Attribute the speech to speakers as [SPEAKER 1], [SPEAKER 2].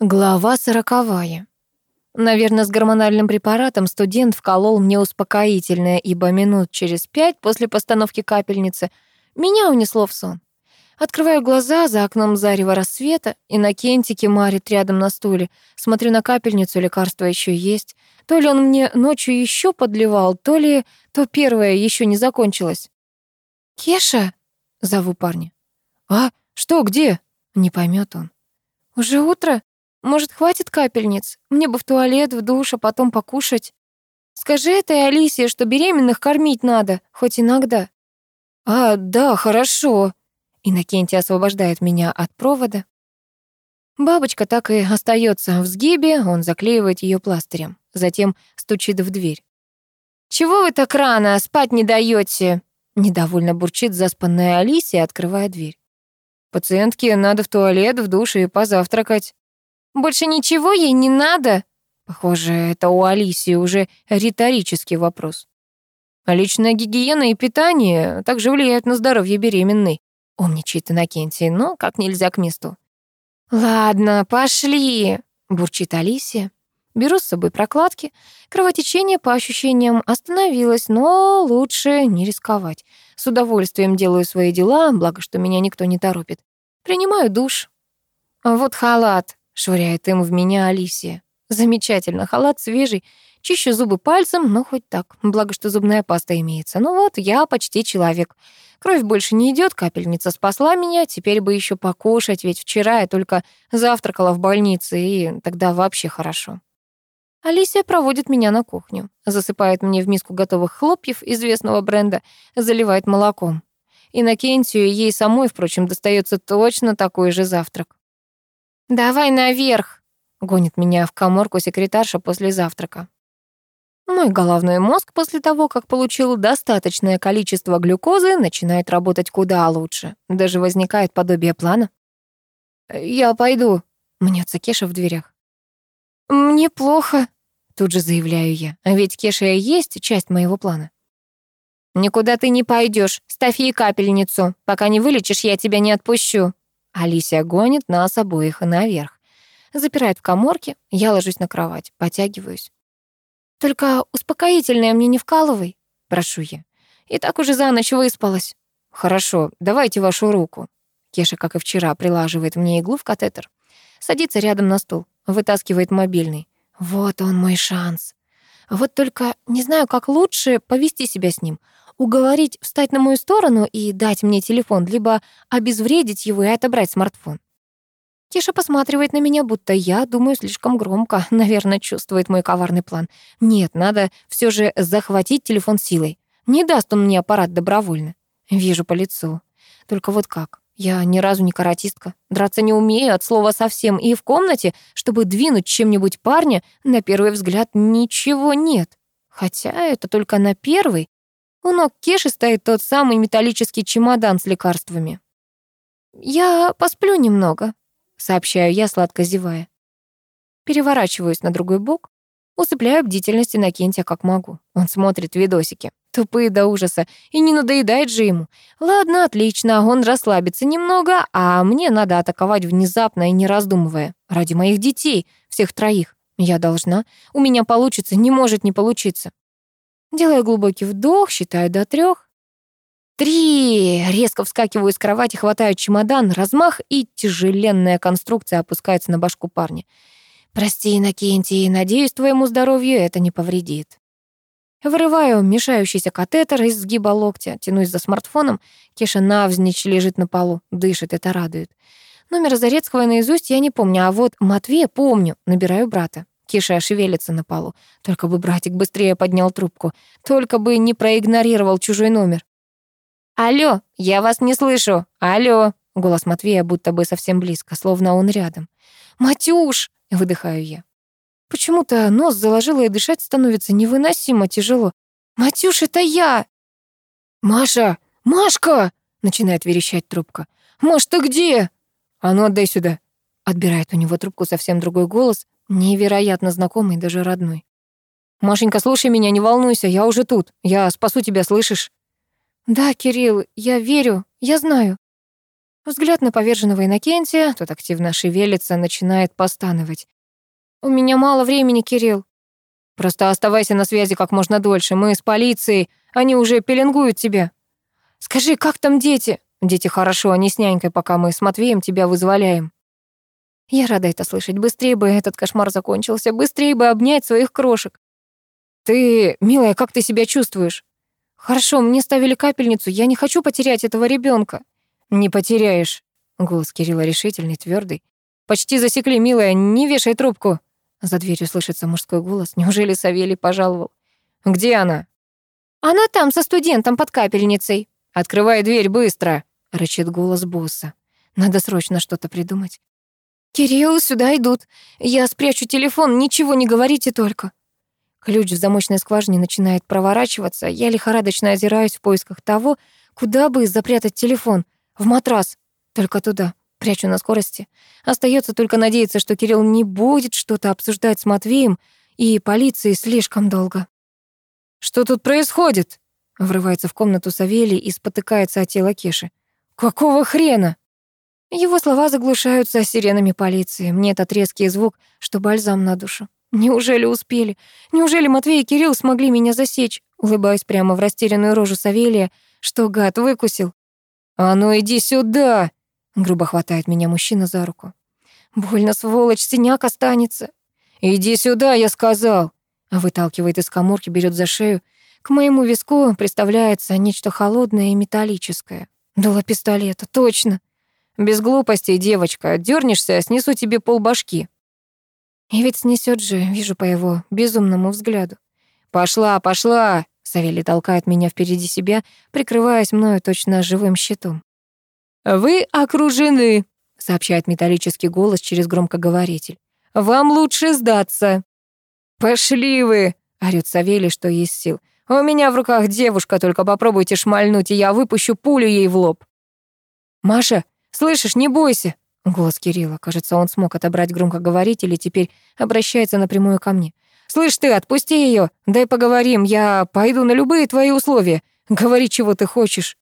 [SPEAKER 1] Глава сороковая. Наверное, с гормональным препаратом студент вколол мне успокоительное, ибо минут через пять после постановки капельницы меня унесло в сон. Открываю глаза, за окном зарево рассвета, и на кентике марит рядом на стуле. Смотрю на капельницу, лекарство еще есть. То ли он мне ночью еще подливал, то ли то первое еще не закончилось. «Кеша?» — зову парня. «А? Что, где?» — не поймет он. «Уже утро?» Может, хватит капельниц? Мне бы в туалет, в душ, а потом покушать. Скажи этой Алисе, что беременных кормить надо, хоть иногда. А, да, хорошо. Иннокентий освобождает меня от провода. Бабочка так и остается в сгибе, он заклеивает ее пластырем. Затем стучит в дверь. «Чего вы так рано? Спать не даете? Недовольно бурчит заспанная Алисия, открывая дверь. «Пациентке надо в туалет, в душ и позавтракать». Больше ничего ей не надо? Похоже, это у Алисии уже риторический вопрос. А личная гигиена и питание также влияют на здоровье беременной. Умничает Иннокентий, но как нельзя к месту. «Ладно, пошли», — бурчит Алисия. Беру с собой прокладки. Кровотечение, по ощущениям, остановилось, но лучше не рисковать. С удовольствием делаю свои дела, благо, что меня никто не торопит. Принимаю душ. Вот халат. Швыряет им в меня Алисия. Замечательно, халат свежий. Чищу зубы пальцем, но хоть так. Благо, что зубная паста имеется. Ну вот, я почти человек. Кровь больше не идет, капельница спасла меня. Теперь бы еще покушать, ведь вчера я только завтракала в больнице, и тогда вообще хорошо. Алисия проводит меня на кухню, засыпает мне в миску готовых хлопьев известного бренда, заливает молоком. Иннокентию ей самой, впрочем, достается точно такой же завтрак. «Давай наверх!» — гонит меня в коморку секретарша после завтрака. Мой головной мозг после того, как получил достаточное количество глюкозы, начинает работать куда лучше. Даже возникает подобие плана. «Я пойду», — мнется Кеша в дверях. «Мне плохо», — тут же заявляю я. А ведь Кеша и есть часть моего плана. «Никуда ты не пойдешь. Ставь ей капельницу. Пока не вылечишь, я тебя не отпущу», Алисия гонит нас обоих наверх. Запирает в коморке, я ложусь на кровать, потягиваюсь. «Только успокоительное мне не вкалывай», — прошу я. «И так уже за ночь выспалась». «Хорошо, давайте вашу руку». Кеша, как и вчера, прилаживает мне иглу в катетер. Садится рядом на стул, вытаскивает мобильный. Вот он мой шанс. Вот только не знаю, как лучше повести себя с ним уговорить встать на мою сторону и дать мне телефон, либо обезвредить его и отобрать смартфон. Тиша посматривает на меня, будто я думаю слишком громко. Наверное, чувствует мой коварный план. Нет, надо все же захватить телефон силой. Не даст он мне аппарат добровольно. Вижу по лицу. Только вот как? Я ни разу не каратистка. Драться не умею от слова совсем. И в комнате, чтобы двинуть чем-нибудь парня, на первый взгляд ничего нет. Хотя это только на первый. У ног Кеши стоит тот самый металлический чемодан с лекарствами. «Я посплю немного», — сообщаю я, сладко зевая. Переворачиваюсь на другой бок, усыпляю бдительность Иннокентия как могу. Он смотрит видосики, тупые до ужаса, и не надоедает же ему. Ладно, отлично, он расслабится немного, а мне надо атаковать внезапно и не раздумывая. Ради моих детей, всех троих. Я должна. У меня получится, не может не получиться. Делаю глубокий вдох, считаю до трех. Три! Резко вскакиваю с кровати, хватаю чемодан, размах, и тяжеленная конструкция опускается на башку парня. «Прости, Иннокентий, надеюсь, твоему здоровью это не повредит». Вырываю мешающийся катетер из сгиба локтя, тянусь за смартфоном. Кеша навзничь лежит на полу, дышит, это радует. Номер Зарецкого наизусть я не помню, а вот Матвея помню, набираю брата. Киша шевелится на полу. Только бы братик быстрее поднял трубку. Только бы не проигнорировал чужой номер. «Алло, я вас не слышу! Алло!» Голос Матвея будто бы совсем близко, словно он рядом. «Матюш!» — выдыхаю я. Почему-то нос заложило и дышать становится невыносимо тяжело. «Матюш, это я!» «Маша! Машка!» — начинает верещать трубка. «Маш, ты где?» «А ну, отдай сюда!» Отбирает у него трубку совсем другой голос, Невероятно знакомый, даже родной. «Машенька, слушай меня, не волнуйся, я уже тут. Я спасу тебя, слышишь?» «Да, Кирилл, я верю, я знаю». Взгляд на поверженного Иннокентия, тот активно шевелится, начинает постановать. «У меня мало времени, Кирилл». «Просто оставайся на связи как можно дольше. Мы с полицией, они уже пеленгуют тебя». «Скажи, как там дети?» «Дети хорошо, они с нянькой, пока мы с Матвеем тебя вызволяем». Я рада это слышать. Быстрее бы этот кошмар закончился, быстрее бы обнять своих крошек. «Ты, милая, как ты себя чувствуешь?» «Хорошо, мне ставили капельницу, я не хочу потерять этого ребенка. «Не потеряешь», — голос Кирилла решительный, твердый. «Почти засекли, милая, не вешай трубку». За дверью слышится мужской голос. Неужели Савелий пожаловал? «Где она?» «Она там, со студентом под капельницей». «Открывай дверь быстро», — рычит голос босса. «Надо срочно что-то придумать». «Кирилл, сюда идут. Я спрячу телефон, ничего не говорите только». Ключ в замочной скважине начинает проворачиваться. Я лихорадочно озираюсь в поисках того, куда бы запрятать телефон. В матрас. Только туда. Прячу на скорости. Остается только надеяться, что Кирилл не будет что-то обсуждать с Матвеем и полицией слишком долго. «Что тут происходит?» Врывается в комнату Савелий и спотыкается от тела Кеши. «Какого хрена?» Его слова заглушаются сиренами полиции. Мне этот резкий звук, что бальзам на душу. Неужели успели? Неужели Матвей и Кирилл смогли меня засечь? Улыбаюсь прямо в растерянную рожу Савелия, что гад выкусил. «А ну иди сюда!» — грубо хватает меня мужчина за руку. «Больно, сволочь, синяк останется!» «Иди сюда, я сказал!» Выталкивает из коморки, берет за шею. К моему виску представляется нечто холодное и металлическое. Дуло пистолета, точно. Без глупостей, девочка. Дернешься, снесу тебе полбашки. И ведь снесет же, вижу по его безумному взгляду. «Пошла, пошла!» Савелий толкает меня впереди себя, прикрываясь мною точно живым щитом. «Вы окружены», — сообщает металлический голос через громкоговоритель. «Вам лучше сдаться». «Пошли вы», — орёт Савелий, что есть сил. «У меня в руках девушка, только попробуйте шмальнуть, и я выпущу пулю ей в лоб». «Маша, слышишь, не бойся», — голос Кирилла. Кажется, он смог отобрать громкоговоритель и теперь обращается напрямую ко мне. «Слышь ты, отпусти ее, дай поговорим, я пойду на любые твои условия. Говори, чего ты хочешь».